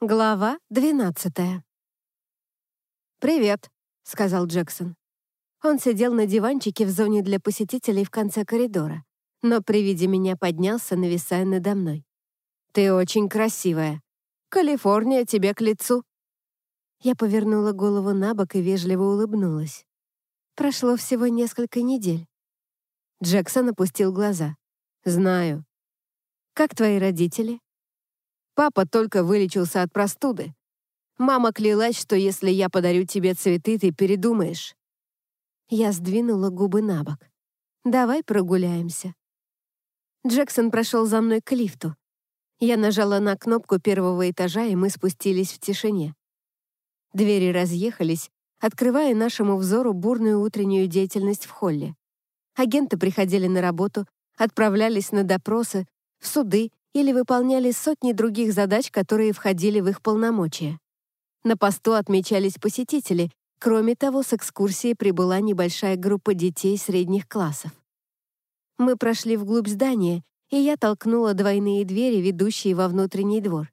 Глава 12 «Привет», — сказал Джексон. Он сидел на диванчике в зоне для посетителей в конце коридора, но при виде меня поднялся, нависая надо мной. «Ты очень красивая. Калифорния тебе к лицу». Я повернула голову на бок и вежливо улыбнулась. Прошло всего несколько недель. Джексон опустил глаза. «Знаю. Как твои родители?» Папа только вылечился от простуды. Мама клялась, что если я подарю тебе цветы, ты передумаешь. Я сдвинула губы на бок. «Давай прогуляемся». Джексон прошел за мной к лифту. Я нажала на кнопку первого этажа, и мы спустились в тишине. Двери разъехались, открывая нашему взору бурную утреннюю деятельность в холле. Агенты приходили на работу, отправлялись на допросы, в суды или выполняли сотни других задач, которые входили в их полномочия. На посту отмечались посетители, кроме того, с экскурсией прибыла небольшая группа детей средних классов. Мы прошли вглубь здания, и я толкнула двойные двери, ведущие во внутренний двор.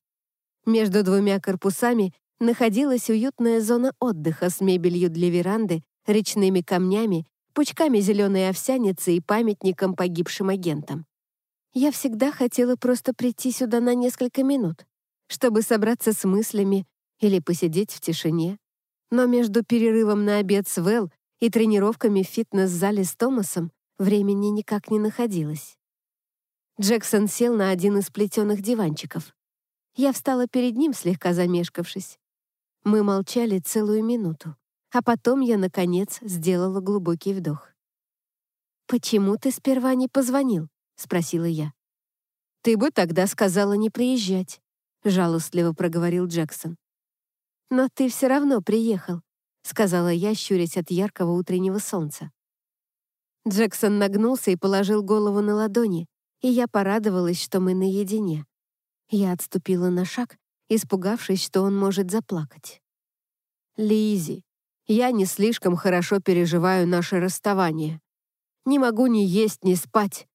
Между двумя корпусами находилась уютная зона отдыха с мебелью для веранды, речными камнями, пучками зеленой овсяницы и памятником погибшим агентам. Я всегда хотела просто прийти сюда на несколько минут, чтобы собраться с мыслями или посидеть в тишине. Но между перерывом на обед с Вэл и тренировками в фитнес-зале с Томасом времени никак не находилось. Джексон сел на один из плетеных диванчиков. Я встала перед ним, слегка замешкавшись. Мы молчали целую минуту, а потом я, наконец, сделала глубокий вдох. «Почему ты сперва не позвонил?» — спросила я. «Ты бы тогда сказала не приезжать», — жалостливо проговорил Джексон. «Но ты все равно приехал», — сказала я, щурясь от яркого утреннего солнца. Джексон нагнулся и положил голову на ладони, и я порадовалась, что мы наедине. Я отступила на шаг, испугавшись, что он может заплакать. Лизи, я не слишком хорошо переживаю наше расставание. Не могу ни есть, ни спать.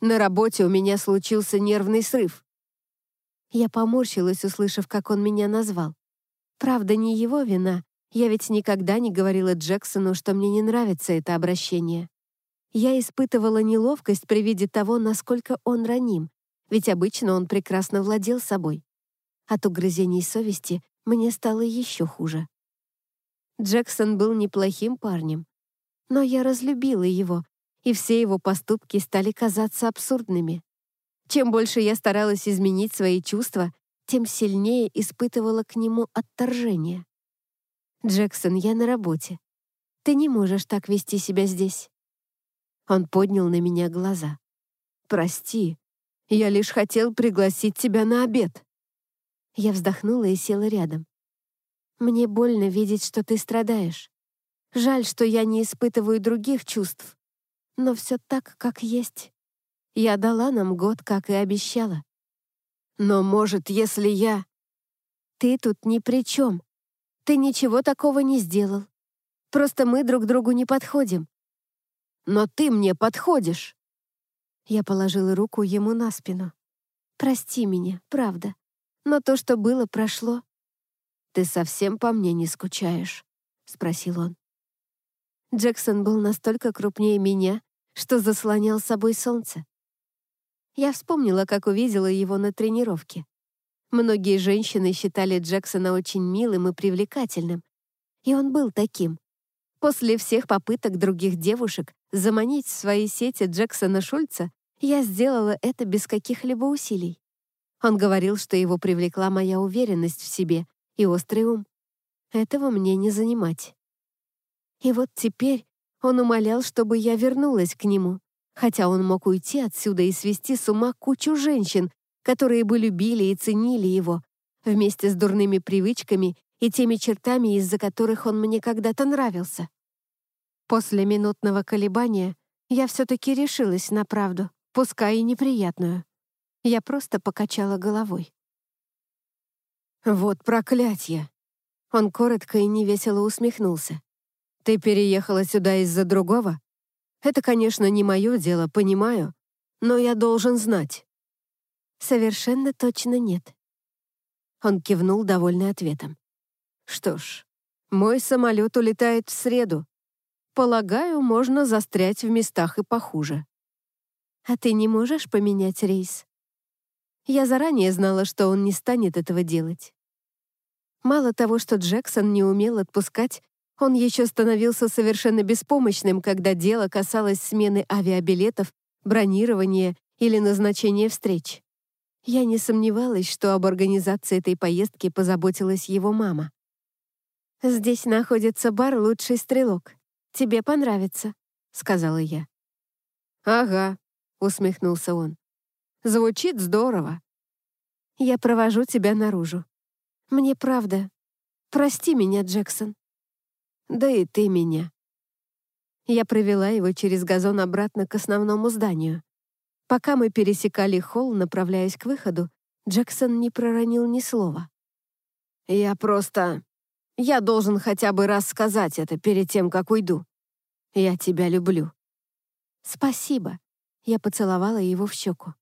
На работе у меня случился нервный срыв. Я поморщилась, услышав, как он меня назвал. Правда, не его вина. Я ведь никогда не говорила Джексону, что мне не нравится это обращение. Я испытывала неловкость при виде того, насколько он раним, ведь обычно он прекрасно владел собой. От угрызений совести мне стало еще хуже. Джексон был неплохим парнем, но я разлюбила его, и все его поступки стали казаться абсурдными. Чем больше я старалась изменить свои чувства, тем сильнее испытывала к нему отторжение. «Джексон, я на работе. Ты не можешь так вести себя здесь». Он поднял на меня глаза. «Прости, я лишь хотел пригласить тебя на обед». Я вздохнула и села рядом. «Мне больно видеть, что ты страдаешь. Жаль, что я не испытываю других чувств но все так, как есть. Я дала нам год, как и обещала. Но, может, если я... Ты тут ни при чем. Ты ничего такого не сделал. Просто мы друг другу не подходим. Но ты мне подходишь. Я положила руку ему на спину. Прости меня, правда. Но то, что было, прошло. Ты совсем по мне не скучаешь? Спросил он. Джексон был настолько крупнее меня, что заслонял собой солнце. Я вспомнила, как увидела его на тренировке. Многие женщины считали Джексона очень милым и привлекательным, и он был таким. После всех попыток других девушек заманить в свои сети Джексона Шульца, я сделала это без каких-либо усилий. Он говорил, что его привлекла моя уверенность в себе и острый ум. Этого мне не занимать. И вот теперь он умолял, чтобы я вернулась к нему, хотя он мог уйти отсюда и свести с ума кучу женщин, которые бы любили и ценили его, вместе с дурными привычками и теми чертами, из-за которых он мне когда-то нравился. После минутного колебания я все-таки решилась на правду, пускай и неприятную. Я просто покачала головой. «Вот проклятье!» Он коротко и невесело усмехнулся. Ты переехала сюда из-за другого? Это, конечно, не мое дело, понимаю, но я должен знать. Совершенно точно нет. Он кивнул, довольный ответом. «Что ж, мой самолет улетает в среду. Полагаю, можно застрять в местах и похуже». «А ты не можешь поменять рейс?» Я заранее знала, что он не станет этого делать. Мало того, что Джексон не умел отпускать, он еще становился совершенно беспомощным, когда дело касалось смены авиабилетов, бронирования или назначения встреч. Я не сомневалась, что об организации этой поездки позаботилась его мама. «Здесь находится бар «Лучший стрелок». Тебе понравится», — сказала я. «Ага», — усмехнулся он. «Звучит здорово». «Я провожу тебя наружу. Мне правда. Прости меня, Джексон». «Да и ты меня». Я провела его через газон обратно к основному зданию. Пока мы пересекали холл, направляясь к выходу, Джексон не проронил ни слова. «Я просто... Я должен хотя бы раз сказать это перед тем, как уйду. Я тебя люблю». «Спасибо». Я поцеловала его в щеку.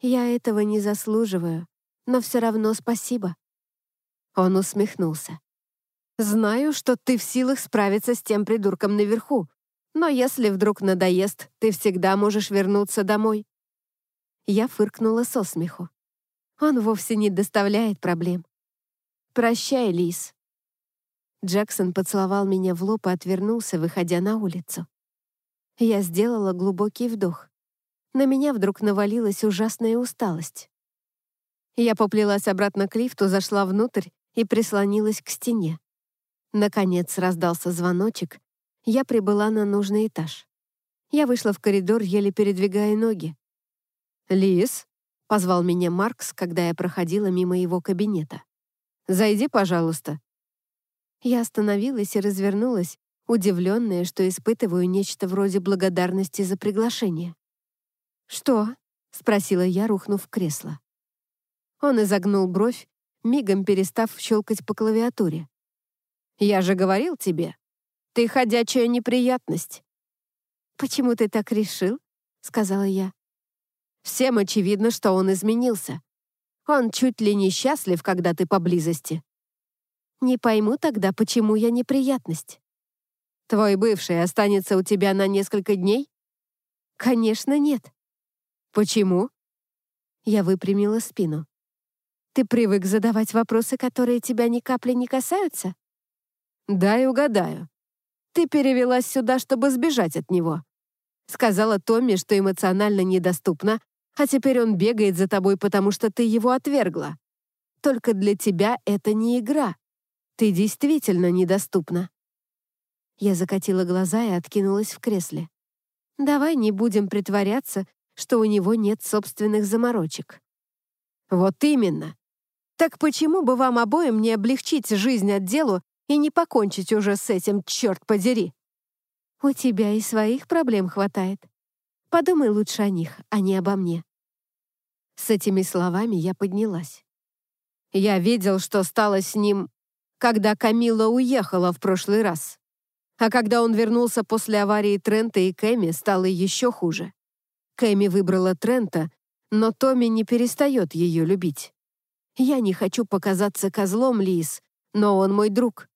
«Я этого не заслуживаю, но все равно спасибо». Он усмехнулся. «Знаю, что ты в силах справиться с тем придурком наверху, но если вдруг надоест, ты всегда можешь вернуться домой. Я фыркнула со смеху. Он вовсе не доставляет проблем. «Прощай, Лис». Джексон поцеловал меня в лоб и отвернулся, выходя на улицу. Я сделала глубокий вдох. На меня вдруг навалилась ужасная усталость. Я поплелась обратно к лифту, зашла внутрь и прислонилась к стене. Наконец раздался звоночек, я прибыла на нужный этаж. Я вышла в коридор, еле передвигая ноги. «Лис», — позвал меня Маркс, когда я проходила мимо его кабинета. «Зайди, пожалуйста». Я остановилась и развернулась, удивленная, что испытываю нечто вроде благодарности за приглашение. «Что?» — спросила я, рухнув в кресло. Он изогнул бровь, мигом перестав щелкать по клавиатуре. «Я же говорил тебе, ты ходячая неприятность». «Почему ты так решил?» — сказала я. Всем очевидно, что он изменился. Он чуть ли не счастлив, когда ты поблизости. Не пойму тогда, почему я неприятность. Твой бывший останется у тебя на несколько дней? Конечно, нет. Почему? Я выпрямила спину. Ты привык задавать вопросы, которые тебя ни капли не касаются? Дай угадаю. Ты перевелась сюда, чтобы сбежать от него. Сказала Томми, что эмоционально недоступна, а теперь он бегает за тобой, потому что ты его отвергла. Только для тебя это не игра. Ты действительно недоступна». Я закатила глаза и откинулась в кресле. «Давай не будем притворяться, что у него нет собственных заморочек». «Вот именно. Так почему бы вам обоим не облегчить жизнь отделу и не покончить уже с этим, черт подери?» «У тебя и своих проблем хватает. Подумай лучше о них, а не обо мне». С этими словами я поднялась. Я видел, что стало с ним, когда Камила уехала в прошлый раз. А когда он вернулся после аварии Трента и Кэми, стало еще хуже. Кэми выбрала Трента, но Томми не перестает ее любить. Я не хочу показаться козлом, Лиз, но он мой друг.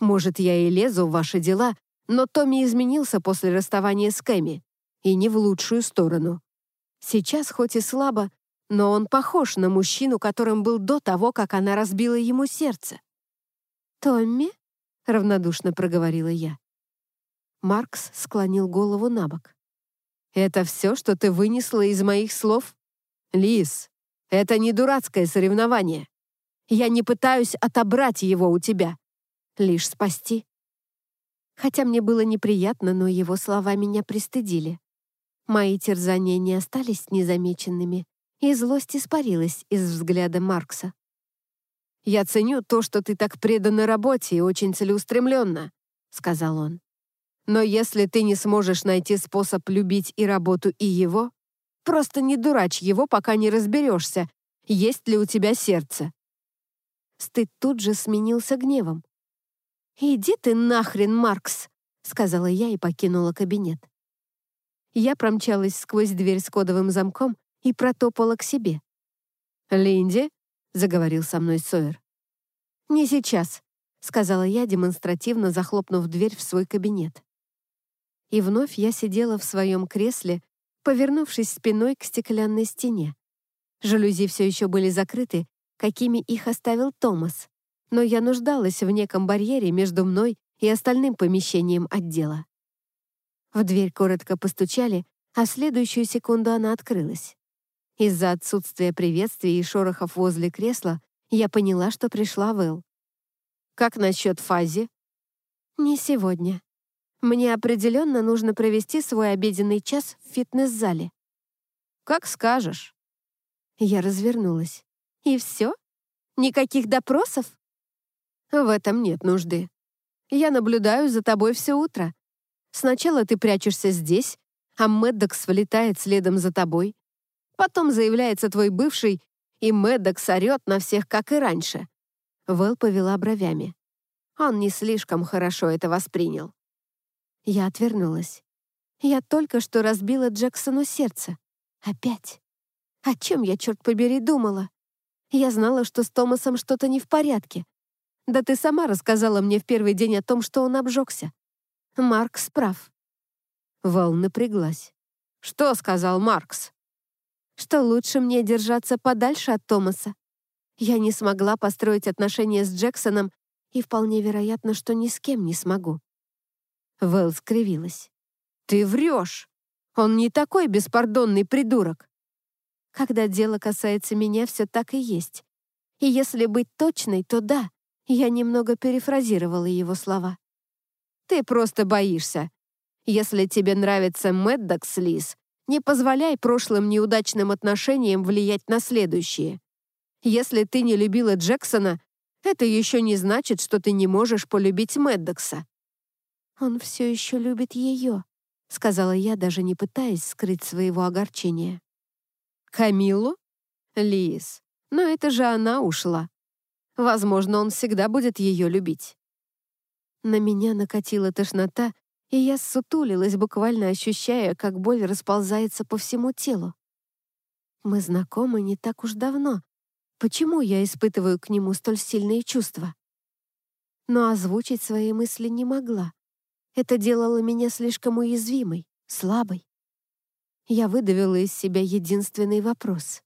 Может, я и лезу в ваши дела, но Томми изменился после расставания с Кэми, и не в лучшую сторону. Сейчас, хоть и слабо, но он похож на мужчину, которым был до того, как она разбила ему сердце. «Томми?» — равнодушно проговорила я. Маркс склонил голову на бок. «Это все, что ты вынесла из моих слов? Лис, это не дурацкое соревнование. Я не пытаюсь отобрать его у тебя, лишь спасти». Хотя мне было неприятно, но его слова меня пристыдили. Мои терзания не остались незамеченными, и злость испарилась из взгляда Маркса. «Я ценю то, что ты так предана работе и очень целеустремленна», — сказал он. «Но если ты не сможешь найти способ любить и работу, и его, просто не дурачь его, пока не разберешься, есть ли у тебя сердце». Стыд тут же сменился гневом. «Иди ты нахрен, Маркс!» — сказала я и покинула кабинет. Я промчалась сквозь дверь с кодовым замком и протопала к себе. «Линди?» — заговорил со мной Сойер. «Не сейчас», — сказала я, демонстративно захлопнув дверь в свой кабинет. И вновь я сидела в своем кресле, повернувшись спиной к стеклянной стене. Жалюзи все еще были закрыты, какими их оставил Томас, но я нуждалась в неком барьере между мной и остальным помещением отдела. В дверь коротко постучали, а в следующую секунду она открылась. Из-за отсутствия приветствий и шорохов возле кресла я поняла, что пришла Вэл. «Как насчет Фази?» «Не сегодня. Мне определенно нужно провести свой обеденный час в фитнес-зале». «Как скажешь». Я развернулась. «И все? Никаких допросов?» «В этом нет нужды. Я наблюдаю за тобой все утро. Сначала ты прячешься здесь, а Мэддокс вылетает следом за тобой. Потом заявляется твой бывший, и Мэддокс орёт на всех, как и раньше». Вэл повела бровями. Он не слишком хорошо это воспринял. Я отвернулась. Я только что разбила Джексону сердце. Опять. О чем я, черт побери, думала? Я знала, что с Томасом что-то не в порядке. Да ты сама рассказала мне в первый день о том, что он обжегся. Маркс прав. Вэл напряглась. «Что сказал Маркс?» «Что лучше мне держаться подальше от Томаса. Я не смогла построить отношения с Джексоном, и вполне вероятно, что ни с кем не смогу». Вэл скривилась. «Ты врешь! Он не такой беспардонный придурок!» «Когда дело касается меня, все так и есть. И если быть точной, то да, я немного перефразировала его слова. «Ты просто боишься. Если тебе нравится Мэддокс, Лиз, не позволяй прошлым неудачным отношениям влиять на следующие. Если ты не любила Джексона, это еще не значит, что ты не можешь полюбить Мэддокса. «Он все еще любит ее», — сказала я, даже не пытаясь скрыть своего огорчения. «Камилу? Лиз, но это же она ушла. Возможно, он всегда будет ее любить». На меня накатила тошнота, и я ссутулилась, буквально ощущая, как боль расползается по всему телу. Мы знакомы не так уж давно. Почему я испытываю к нему столь сильные чувства? Но озвучить свои мысли не могла. Это делало меня слишком уязвимой, слабой. Я выдавила из себя единственный вопрос.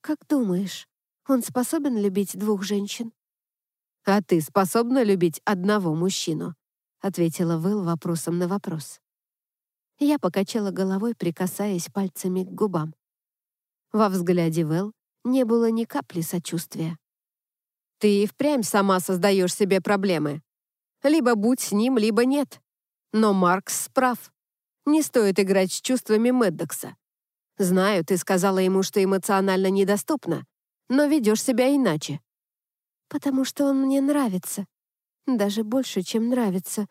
«Как думаешь, он способен любить двух женщин?» «А ты способна любить одного мужчину?» ответила Вэл вопросом на вопрос. Я покачала головой, прикасаясь пальцами к губам. Во взгляде Вэл не было ни капли сочувствия. «Ты и впрямь сама создаешь себе проблемы. Либо будь с ним, либо нет. Но Маркс прав. Не стоит играть с чувствами Мэддокса. Знаю, ты сказала ему, что эмоционально недоступна, но ведешь себя иначе». «Потому что он мне нравится. Даже больше, чем нравится.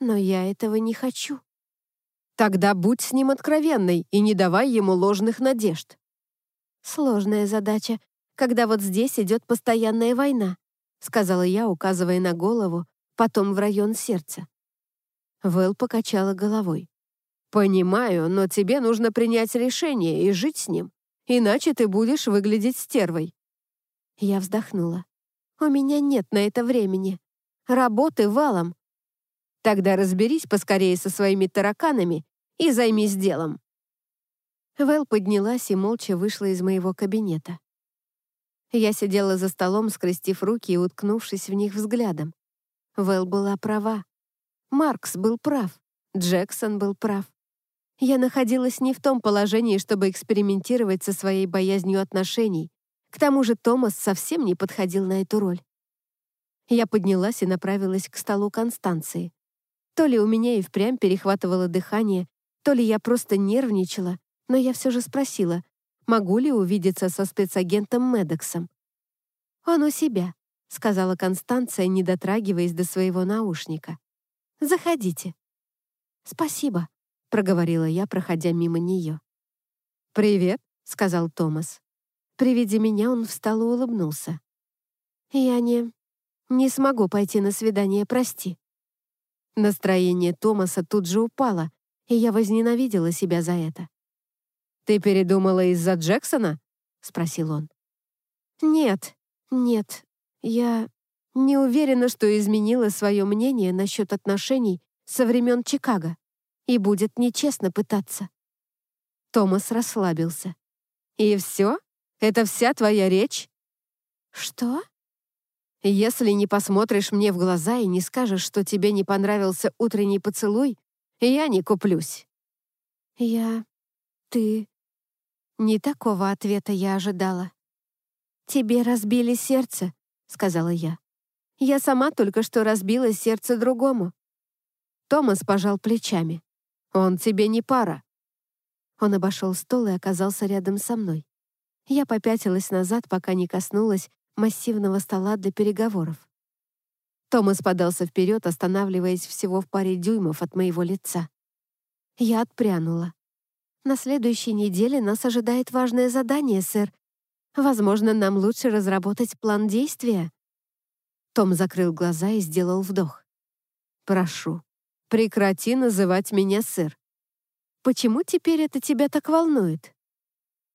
Но я этого не хочу. Тогда будь с ним откровенной и не давай ему ложных надежд. Сложная задача, когда вот здесь идет постоянная война, сказала я, указывая на голову, потом в район сердца. Вэл покачала головой. «Понимаю, но тебе нужно принять решение и жить с ним, иначе ты будешь выглядеть стервой». Я вздохнула. «У меня нет на это времени. Работы валом. Тогда разберись поскорее со своими тараканами и займись делом». Вэл поднялась и молча вышла из моего кабинета. Я сидела за столом, скрестив руки и уткнувшись в них взглядом. Вэл была права. Маркс был прав. Джексон был прав. Я находилась не в том положении, чтобы экспериментировать со своей боязнью отношений. К тому же Томас совсем не подходил на эту роль. Я поднялась и направилась к столу Констанции. То ли у меня и впрямь перехватывало дыхание, то ли я просто нервничала, но я все же спросила, могу ли увидеться со спецагентом Медексом. «Он у себя», — сказала Констанция, не дотрагиваясь до своего наушника. «Заходите». «Спасибо», — проговорила я, проходя мимо нее. «Привет», — сказал Томас. При виде меня он встал и улыбнулся. «Я не... не смогу пойти на свидание, прости». Настроение Томаса тут же упало, и я возненавидела себя за это. «Ты передумала из-за Джексона?» — спросил он. «Нет, Нет, я не уверена, что изменила свое мнение насчет отношений со времен Чикаго, и будет нечестно пытаться. Томас расслабился. «И все? Это вся твоя речь?» «Что?» «Если не посмотришь мне в глаза и не скажешь, что тебе не понравился утренний поцелуй, я не куплюсь». «Я... ты...» Не такого ответа я ожидала. «Тебе разбили сердце», — сказала я. «Я сама только что разбила сердце другому». Томас пожал плечами. «Он тебе не пара». Он обошел стол и оказался рядом со мной. Я попятилась назад, пока не коснулась массивного стола для переговоров. Томас подался вперед, останавливаясь всего в паре дюймов от моего лица. Я отпрянула. «На следующей неделе нас ожидает важное задание, сэр. Возможно, нам лучше разработать план действия». Том закрыл глаза и сделал вдох. «Прошу, прекрати называть меня сэр. Почему теперь это тебя так волнует?»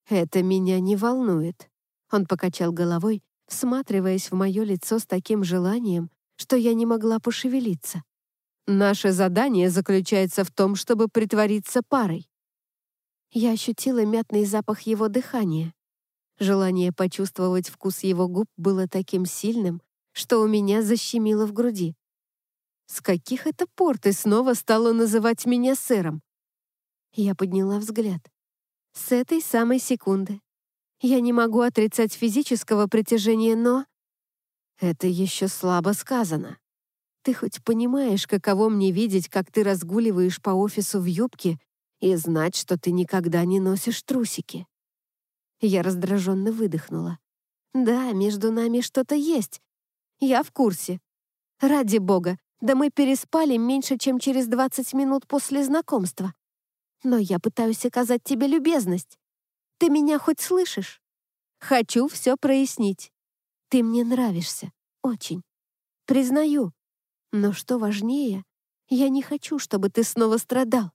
«Это меня не волнует», — он покачал головой, всматриваясь в мое лицо с таким желанием, что я не могла пошевелиться. Наше задание заключается в том, чтобы притвориться парой. Я ощутила мятный запах его дыхания. Желание почувствовать вкус его губ было таким сильным, что у меня защемило в груди. «С каких это пор ты снова стала называть меня сэром?» Я подняла взгляд. С этой самой секунды. Я не могу отрицать физического притяжения, но... Это еще слабо сказано. Ты хоть понимаешь, каково мне видеть, как ты разгуливаешь по офису в юбке и знать, что ты никогда не носишь трусики?» Я раздраженно выдохнула. «Да, между нами что-то есть. Я в курсе. Ради бога, да мы переспали меньше, чем через 20 минут после знакомства. Но я пытаюсь оказать тебе любезность. Ты меня хоть слышишь? Хочу все прояснить. Ты мне нравишься. Очень. Признаю. Но что важнее, я не хочу, чтобы ты снова страдал.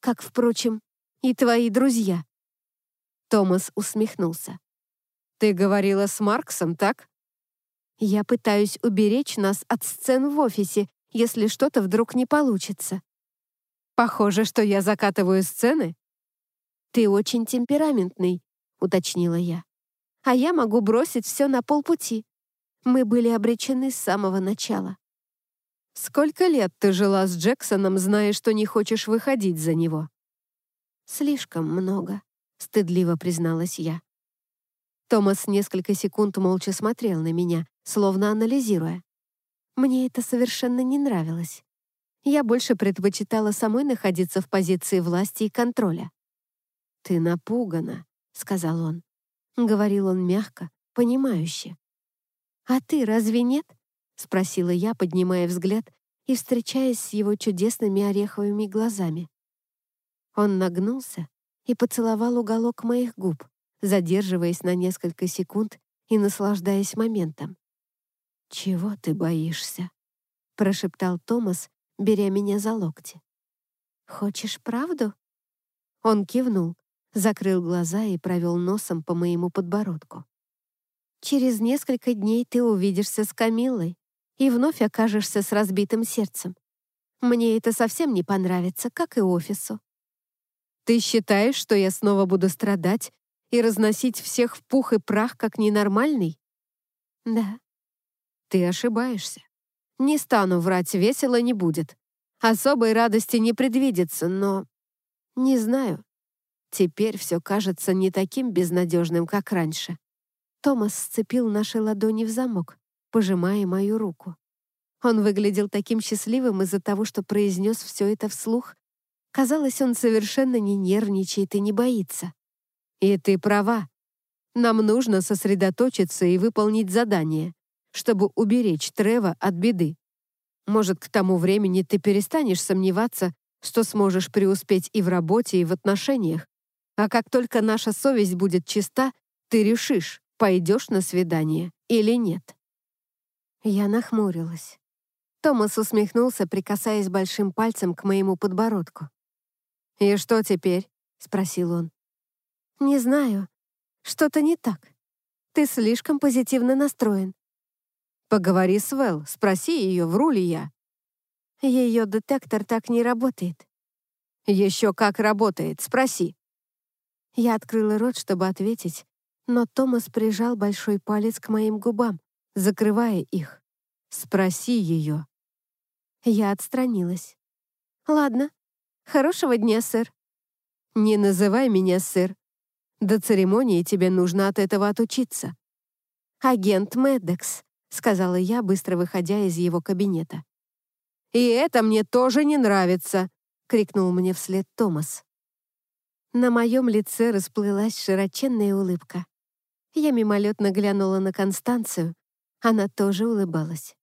Как, впрочем, и твои друзья». Томас усмехнулся. «Ты говорила с Марксом, так?» «Я пытаюсь уберечь нас от сцен в офисе, если что-то вдруг не получится». «Похоже, что я закатываю сцены?» «Ты очень темпераментный», — уточнила я. «А я могу бросить все на полпути. Мы были обречены с самого начала». Сколько лет ты жила с Джексоном, зная, что не хочешь выходить за него?» «Слишком много», — стыдливо призналась я. Томас несколько секунд молча смотрел на меня, словно анализируя. Мне это совершенно не нравилось. Я больше предпочитала самой находиться в позиции власти и контроля. «Ты напугана», — сказал он. Говорил он мягко, понимающе. «А ты разве нет?» — спросила я, поднимая взгляд и встречаясь с его чудесными ореховыми глазами. Он нагнулся и поцеловал уголок моих губ, задерживаясь на несколько секунд и наслаждаясь моментом. «Чего ты боишься?» — прошептал Томас, беря меня за локти. «Хочешь правду?» Он кивнул, закрыл глаза и провел носом по моему подбородку. «Через несколько дней ты увидишься с Камиллой и вновь окажешься с разбитым сердцем. Мне это совсем не понравится, как и офису. Ты считаешь, что я снова буду страдать и разносить всех в пух и прах, как ненормальный? Да. Ты ошибаешься. Не стану врать, весело не будет. Особой радости не предвидится, но... Не знаю. Теперь все кажется не таким безнадежным, как раньше. Томас сцепил наши ладони в замок пожимая мою руку. Он выглядел таким счастливым из-за того, что произнес все это вслух. Казалось, он совершенно не нервничает и не боится. И ты права. Нам нужно сосредоточиться и выполнить задание, чтобы уберечь Трева от беды. Может, к тому времени ты перестанешь сомневаться, что сможешь преуспеть и в работе, и в отношениях. А как только наша совесть будет чиста, ты решишь, пойдешь на свидание или нет. Я нахмурилась. Томас усмехнулся, прикасаясь большим пальцем к моему подбородку. «И что теперь?» — спросил он. «Не знаю. Что-то не так. Ты слишком позитивно настроен. Поговори с Вэл, спроси ее, вру ли я. Ее детектор так не работает. Еще как работает, спроси. Я открыла рот, чтобы ответить, но Томас прижал большой палец к моим губам, закрывая их. Спроси ее. Я отстранилась. «Ладно. Хорошего дня, сэр». «Не называй меня сэр. До церемонии тебе нужно от этого отучиться». «Агент Медекс», — сказала я, быстро выходя из его кабинета. «И это мне тоже не нравится», — крикнул мне вслед Томас. На моем лице расплылась широченная улыбка. Я мимолетно глянула на Констанцию. Она тоже улыбалась.